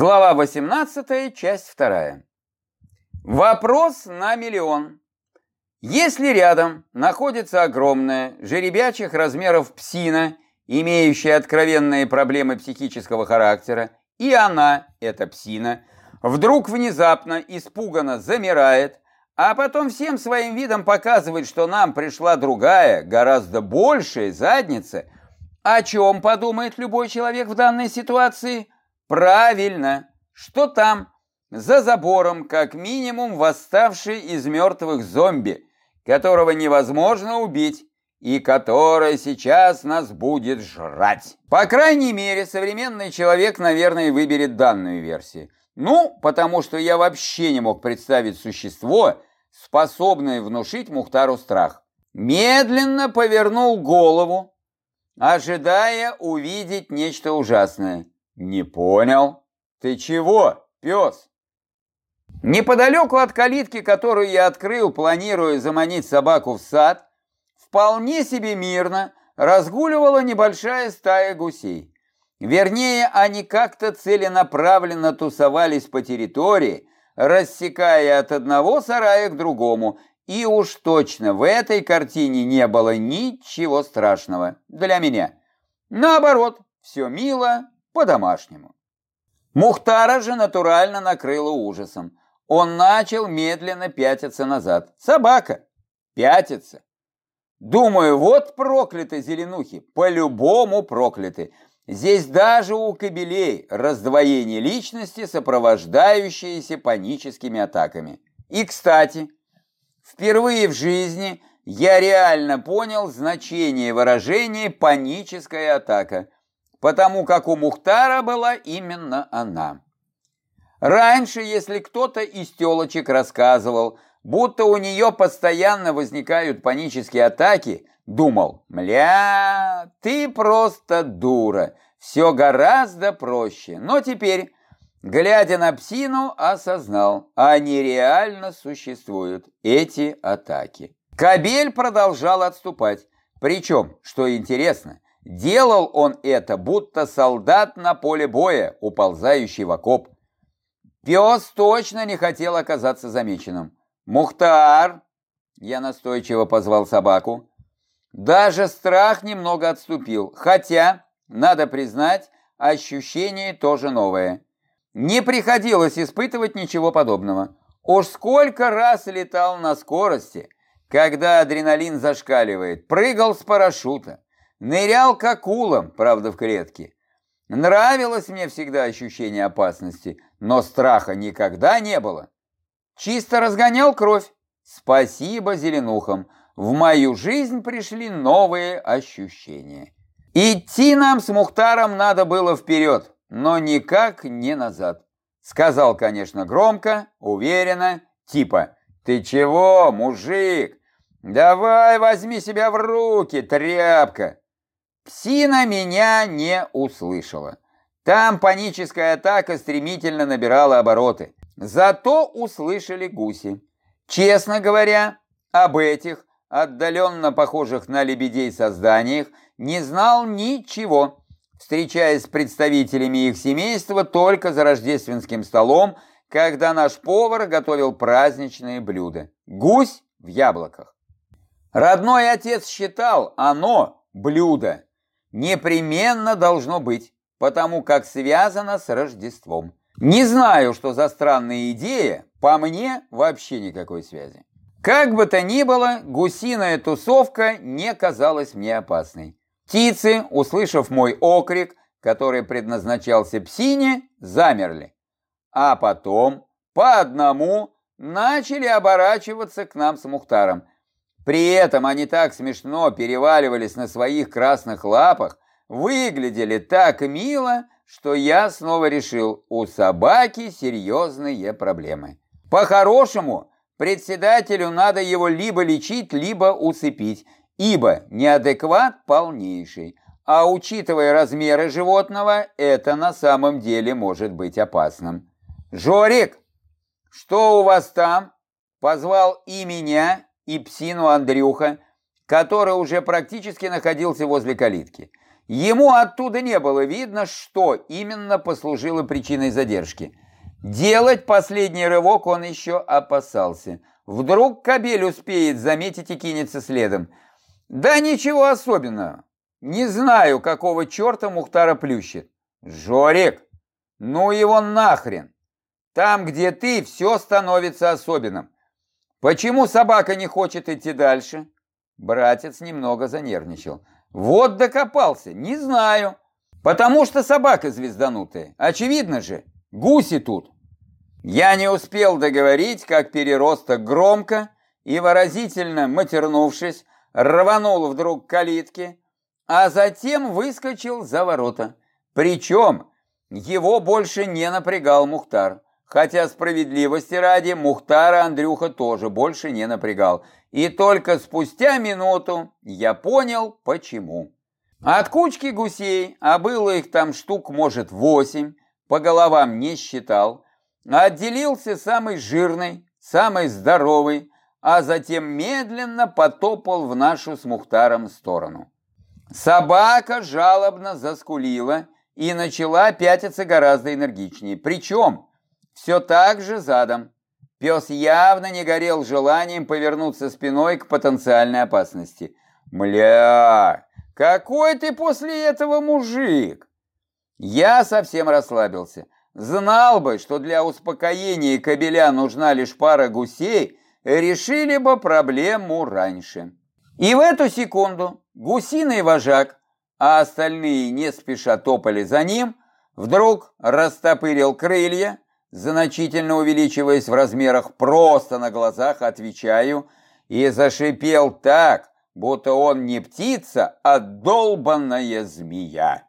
Глава 18, часть 2. Вопрос на миллион. Если рядом находится огромная, жеребячих размеров псина, имеющая откровенные проблемы психического характера, и она, эта псина, вдруг внезапно, испуганно замирает, а потом всем своим видом показывает, что нам пришла другая, гораздо большая задница, о чем подумает любой человек в данной ситуации – Правильно, что там, за забором, как минимум, восставший из мертвых зомби, которого невозможно убить и который сейчас нас будет жрать. По крайней мере, современный человек, наверное, выберет данную версию. Ну, потому что я вообще не мог представить существо, способное внушить Мухтару страх. Медленно повернул голову, ожидая увидеть нечто ужасное. «Не понял. Ты чего, пес?» Неподалеку от калитки, которую я открыл, планируя заманить собаку в сад, вполне себе мирно разгуливала небольшая стая гусей. Вернее, они как-то целенаправленно тусовались по территории, рассекая от одного сарая к другому, и уж точно в этой картине не было ничего страшного для меня. Наоборот, все мило, по-домашнему. Мухтара же натурально накрыло ужасом. Он начал медленно пятиться назад. Собака пятится. Думаю, вот прокляты зеленухи, по-любому прокляты. Здесь даже у кобелей раздвоение личности, сопровождающееся паническими атаками. И, кстати, впервые в жизни я реально понял значение выражения «паническая атака» потому как у Мухтара была именно она. Раньше, если кто-то из телочек рассказывал, будто у нее постоянно возникают панические атаки, думал, мля, ты просто дура, все гораздо проще. Но теперь, глядя на псину, осознал, они реально существуют, эти атаки. Кабель продолжал отступать. Причем, что интересно, Делал он это, будто солдат на поле боя, уползающий в окоп. Пес точно не хотел оказаться замеченным. «Мухтар!» Я настойчиво позвал собаку. Даже страх немного отступил, хотя, надо признать, ощущение тоже новое. Не приходилось испытывать ничего подобного. Уж сколько раз летал на скорости, когда адреналин зашкаливает, прыгал с парашюта, Нырял к акулам, правда, в клетке. Нравилось мне всегда ощущение опасности, но страха никогда не было. Чисто разгонял кровь. Спасибо зеленухам. В мою жизнь пришли новые ощущения. Идти нам с Мухтаром надо было вперед, но никак не назад. Сказал, конечно, громко, уверенно, типа «Ты чего, мужик? Давай возьми себя в руки, тряпка!» Псина меня не услышала. Там паническая атака стремительно набирала обороты. Зато услышали гуси. Честно говоря, об этих, отдаленно похожих на лебедей созданиях, не знал ничего, встречаясь с представителями их семейства только за рождественским столом, когда наш повар готовил праздничные блюда. Гусь в яблоках. Родной отец считал оно, блюдо, непременно должно быть, потому как связано с Рождеством. Не знаю, что за странная идея, по мне вообще никакой связи. Как бы то ни было, гусиная тусовка не казалась мне опасной. Птицы, услышав мой окрик, который предназначался псине, замерли. А потом, по одному, начали оборачиваться к нам с Мухтаром. При этом они так смешно переваливались на своих красных лапах, выглядели так мило, что я снова решил, у собаки серьезные проблемы. По-хорошему, председателю надо его либо лечить, либо усыпить, ибо неадекват полнейший. А учитывая размеры животного, это на самом деле может быть опасным. «Жорик, что у вас там?» Позвал и меня, и псину Андрюха, который уже практически находился возле калитки. Ему оттуда не было видно, что именно послужило причиной задержки. Делать последний рывок он еще опасался. Вдруг кабель успеет заметить и кинется следом. Да ничего особенного. Не знаю, какого черта Мухтара плющит. Жорик, ну его нахрен. Там, где ты, все становится особенным. Почему собака не хочет идти дальше? Братец немного занервничал. Вот докопался, не знаю. Потому что собака звезданутая. Очевидно же, гуси тут. Я не успел договорить, как переросток громко и выразительно матернувшись, рванул вдруг к калитке, а затем выскочил за ворота. Причем его больше не напрягал Мухтар. Хотя справедливости ради Мухтара Андрюха тоже больше не напрягал. И только спустя минуту я понял, почему. От кучки гусей, а было их там штук, может, восемь, по головам не считал, отделился самый жирный, самый здоровый, а затем медленно потопал в нашу с Мухтаром сторону. Собака жалобно заскулила и начала пятиться гораздо энергичнее. Причем все так же задом. Пес явно не горел желанием повернуться спиной к потенциальной опасности. «Мля, какой ты после этого мужик!» Я совсем расслабился. Знал бы, что для успокоения кобеля нужна лишь пара гусей, решили бы проблему раньше. И в эту секунду гусиный вожак, а остальные не спеша топали за ним, вдруг растопырил крылья, значительно увеличиваясь в размерах просто на глазах, отвечаю, и зашипел так, будто он не птица, а долбанная змея.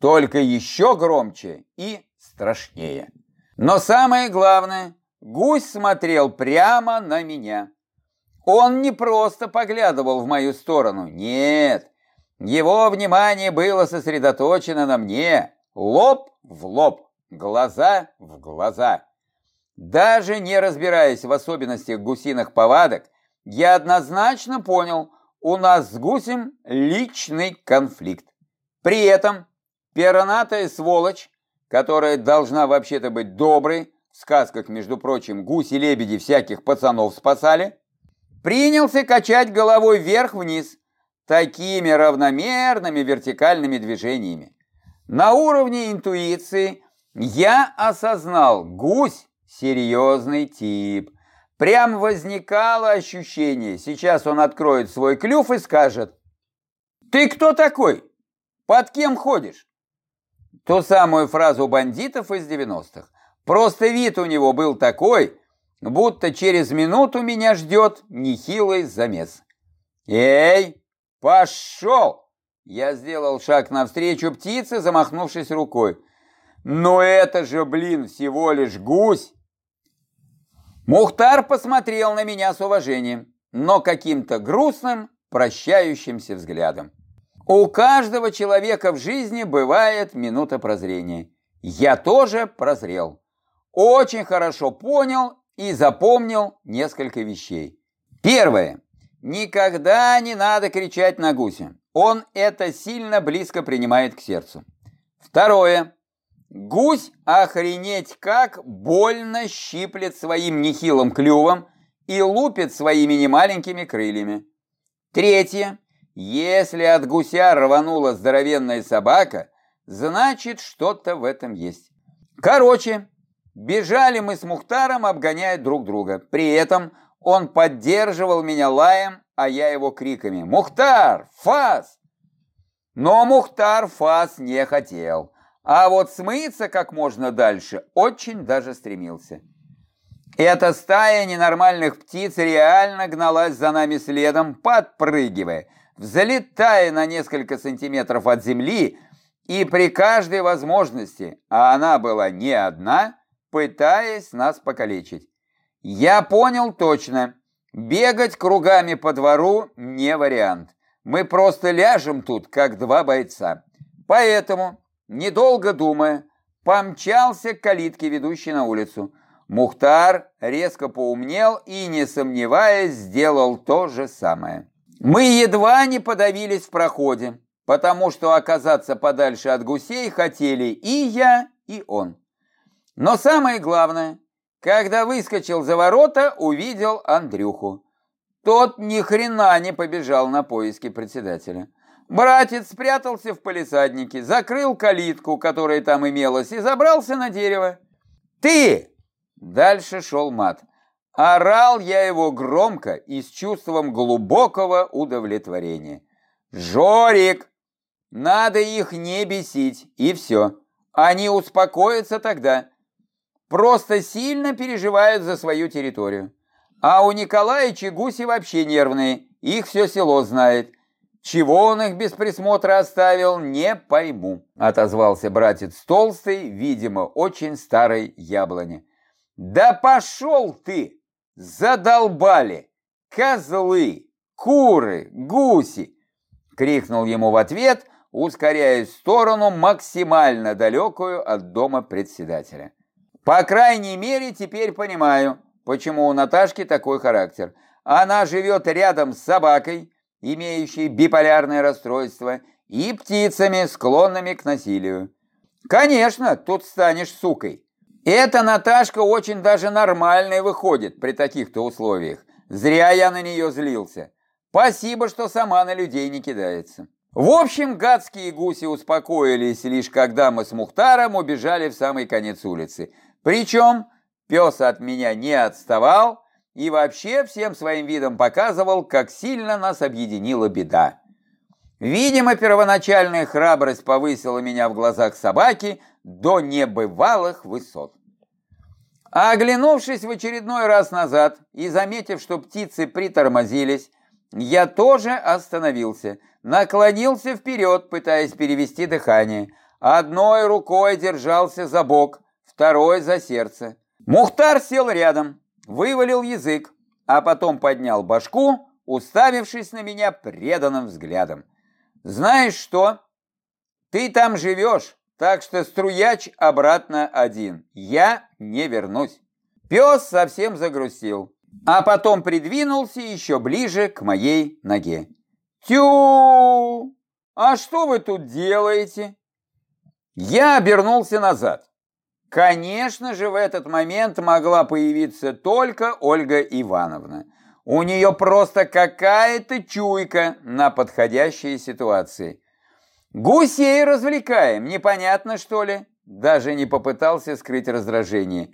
Только еще громче и страшнее. Но самое главное, гусь смотрел прямо на меня. Он не просто поглядывал в мою сторону, нет. Его внимание было сосредоточено на мне, лоб в лоб глаза в глаза. Даже не разбираясь в особенностях гусиных повадок, я однозначно понял, у нас с гусем личный конфликт. При этом пернатая сволочь, которая должна вообще-то быть доброй, в сказках, между прочим, гуси-лебеди всяких пацанов спасали, принялся качать головой вверх-вниз такими равномерными вертикальными движениями. На уровне интуиции я осознал, гусь – серьезный тип. Прям возникало ощущение, сейчас он откроет свой клюв и скажет, «Ты кто такой? Под кем ходишь?» Ту самую фразу бандитов из 90-х. Просто вид у него был такой, будто через минуту меня ждет нехилый замес. «Эй, пошел!» Я сделал шаг навстречу птице, замахнувшись рукой. Но это же, блин, всего лишь гусь. Мухтар посмотрел на меня с уважением, но каким-то грустным, прощающимся взглядом. У каждого человека в жизни бывает минута прозрения. Я тоже прозрел. Очень хорошо понял и запомнил несколько вещей. Первое. Никогда не надо кричать на гуся. Он это сильно близко принимает к сердцу. Второе. Гусь охренеть как больно щиплет своим нехилым клювом и лупит своими немаленькими крыльями. Третье. Если от гуся рванула здоровенная собака, значит что-то в этом есть. Короче, бежали мы с Мухтаром, обгоняя друг друга. При этом он поддерживал меня лаем, а я его криками «Мухтар! Фас!» Но Мухтар Фас не хотел. А вот смыться как можно дальше очень даже стремился. Эта стая ненормальных птиц реально гналась за нами следом, подпрыгивая, взлетая на несколько сантиметров от земли и при каждой возможности, а она была не одна, пытаясь нас покалечить. Я понял точно, бегать кругами по двору не вариант. Мы просто ляжем тут, как два бойца. Поэтому недолго думая, помчался к калитке, ведущей на улицу. Мухтар резко поумнел и, не сомневаясь, сделал то же самое. Мы едва не подавились в проходе. потому что оказаться подальше от гусей хотели и я, и он. Но самое главное, когда выскочил за ворота, увидел Андрюху. Тот ни хрена не побежал на поиски председателя. Братец спрятался в палисаднике, закрыл калитку, которая там имелась, и забрался на дерево. «Ты!» Дальше шел мат. Орал я его громко и с чувством глубокого удовлетворения. «Жорик! Надо их не бесить, и все. Они успокоятся тогда. Просто сильно переживают за свою территорию. А у Николаевича гуси вообще нервные, их все село знает». Чего он их без присмотра оставил, не пойму, отозвался братец толстый, видимо, очень старой яблони. Да пошел ты! Задолбали! Козлы, куры, гуси! Крикнул ему в ответ, ускоряясь в сторону, максимально далекую от дома председателя. По крайней мере, теперь понимаю, почему у Наташки такой характер. Она живет рядом с собакой, имеющие биполярное расстройство, и птицами, склонными к насилию. Конечно, тут станешь сукой. Эта Наташка очень даже нормальная выходит при таких-то условиях. Зря я на нее злился. Спасибо, что сама на людей не кидается. В общем, гадские гуси успокоились лишь когда мы с Мухтаром убежали в самый конец улицы. Причем пес от меня не отставал, и вообще всем своим видом показывал, как сильно нас объединила беда. Видимо, первоначальная храбрость повысила меня в глазах собаки до небывалых высот. А оглянувшись в очередной раз назад и заметив, что птицы притормозились, я тоже остановился, наклонился вперед, пытаясь перевести дыхание. Одной рукой держался за бок, второй за сердце. Мухтар сел рядом, вывалил язык, а потом поднял башку, уставившись на меня преданным взглядом. «Знаешь что? Ты там живешь, так что струяч обратно один. Я не вернусь». Пес совсем загрустил, а потом придвинулся еще ближе к моей ноге. «Тю! А что вы тут делаете?» Я обернулся назад. Конечно же, в этот момент могла появиться только Ольга Ивановна. У нее просто какая-то чуйка на подходящие ситуации. Гусей развлекаем, непонятно что ли? Даже не попытался скрыть раздражение.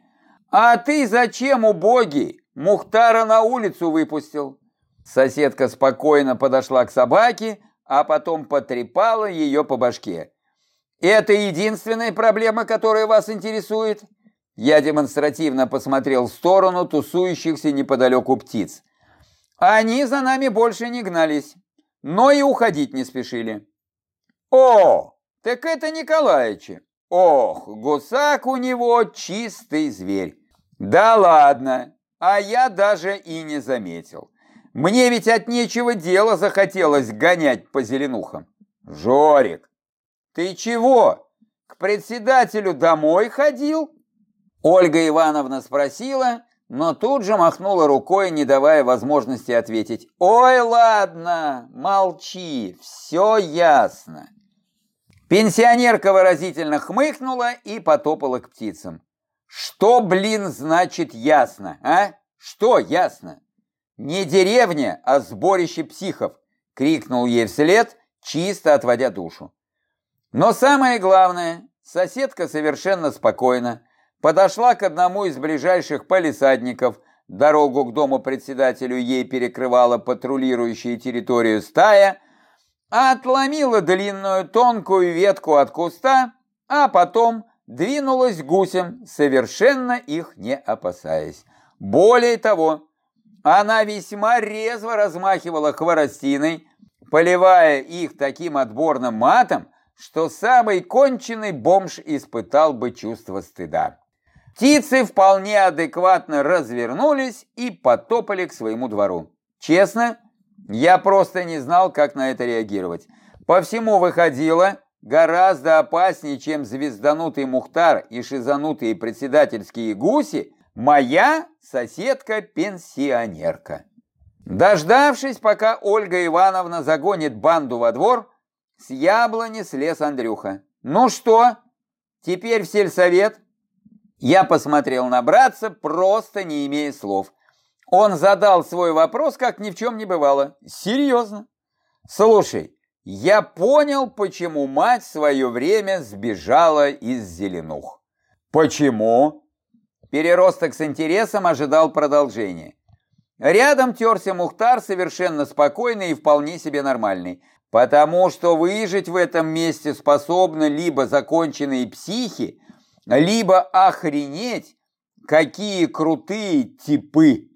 А ты зачем, убогий, Мухтара на улицу выпустил? Соседка спокойно подошла к собаке, а потом потрепала ее по башке. Это единственная проблема, которая вас интересует? Я демонстративно посмотрел в сторону тусующихся неподалеку птиц. Они за нами больше не гнались, но и уходить не спешили. О, так это Николаевичи. Ох, гусак у него чистый зверь. Да ладно, а я даже и не заметил. Мне ведь от нечего дела захотелось гонять по зеленухам. Жорик, «Ты чего? К председателю домой ходил?» Ольга Ивановна спросила, но тут же махнула рукой, не давая возможности ответить. «Ой, ладно, молчи, все ясно». Пенсионерка выразительно хмыкнула и потопала к птицам. «Что, блин, значит ясно, а? Что ясно?» «Не деревня, а сборище психов!» — крикнул ей вслед, чисто отводя душу. Но самое главное, соседка совершенно спокойно подошла к одному из ближайших полисадников, дорогу к дому председателю ей перекрывала патрулирующая территорию стая, отломила длинную тонкую ветку от куста, а потом двинулась гусем, совершенно их не опасаясь. Более того, она весьма резво размахивала хворостиной, поливая их таким отборным матом, что самый конченый бомж испытал бы чувство стыда. Птицы вполне адекватно развернулись и потопали к своему двору. Честно, я просто не знал, как на это реагировать. По всему выходило гораздо опаснее, чем звезданутый Мухтар и шизанутые председательские гуси, моя соседка-пенсионерка. Дождавшись, пока Ольга Ивановна загонит банду во двор, с яблони слез Андрюха. «Ну что, теперь в сельсовет?» Я посмотрел на братца, просто не имея слов. Он задал свой вопрос, как ни в чем не бывало. Серьезно. Слушай, я понял, почему мать в свое время сбежала из Зеленух. Почему? Переросток с интересом ожидал продолжения. Рядом терся Мухтар, совершенно спокойный и вполне себе нормальный. Потому что выжить в этом месте способны либо законченные психи, либо охренеть, какие крутые типы.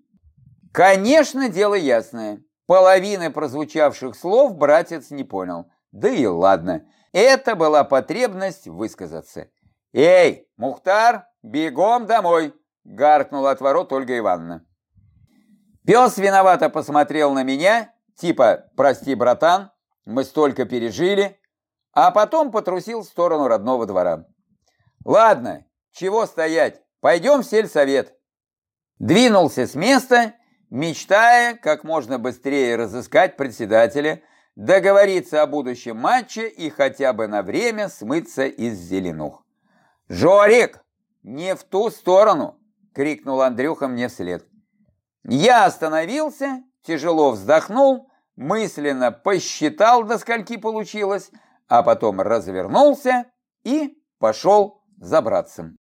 Конечно, дело ясное. Половины прозвучавших слов братец не понял. Да и ладно. Это была потребность высказаться. «Эй, Мухтар, бегом домой!» — гаркнула от ворот Ольга Ивановна. Пес виновато посмотрел на меня, типа «Прости, братан, мы столько пережили», а потом потрусил в сторону родного двора. «Ладно, чего стоять, пойдем в сельсовет». Двинулся с места мечтая как можно быстрее разыскать председателя, договориться о будущем матче и хотя бы на время смыться из зеленух. «Жорик, не в ту сторону!» — крикнул Андрюха мне вслед. Я остановился, тяжело вздохнул, мысленно посчитал, до скольки получилось, а потом развернулся и пошел за братцем.